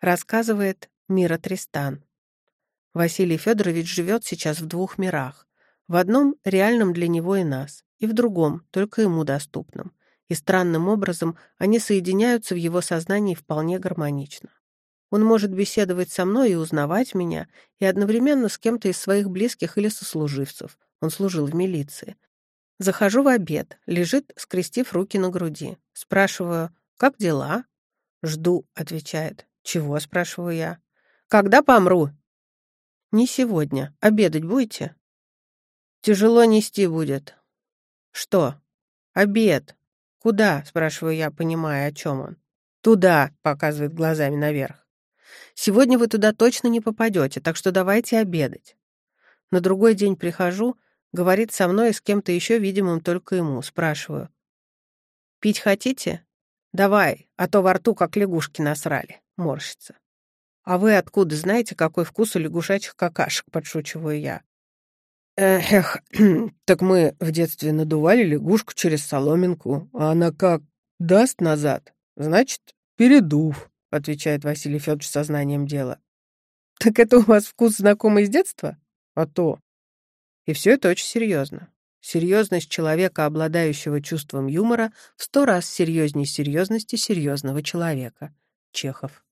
Рассказывает Мира Тристан. Василий Федорович живет сейчас в двух мирах. В одном — реальном для него и нас, и в другом, только ему доступном. И странным образом они соединяются в его сознании вполне гармонично. Он может беседовать со мной и узнавать меня, и одновременно с кем-то из своих близких или сослуживцев. Он служил в милиции. Захожу в обед, лежит, скрестив руки на груди. Спрашиваю, как дела? Жду, отвечает. Чего, спрашиваю я. Когда помру? Не сегодня. Обедать будете? Тяжело нести будет. Что? Обед. Куда? Спрашиваю я, понимая, о чем он. Туда, показывает глазами наверх. Сегодня вы туда точно не попадете, так что давайте обедать. На другой день прихожу, говорит со мной и с кем-то еще видимым только ему. Спрашиваю. «Пить хотите?» «Давай, а то во рту как лягушки насрали», — морщится. «А вы откуда знаете, какой вкус у лягушачьих какашек?» — подшучиваю я. «Эх, так мы в детстве надували лягушку через соломинку, а она как даст назад, значит, передув», — отвечает Василий Федорович сознанием дела. «Так это у вас вкус знакомый с детства?» «А то». И все это очень серьезно. Серьезность человека, обладающего чувством юмора, в сто раз серьезней серьезности серьезного человека. Чехов.